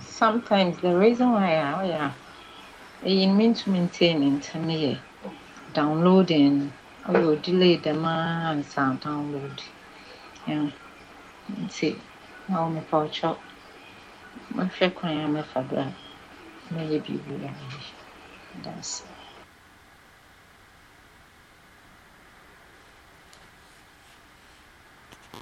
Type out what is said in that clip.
Sometimes the reason why I, oh yeah, means mean to maintain internet downloading or oh, you delay the man sound download. Yeah. See, now me for chop. My friend, kwan ya my fa bra. Me. That's it.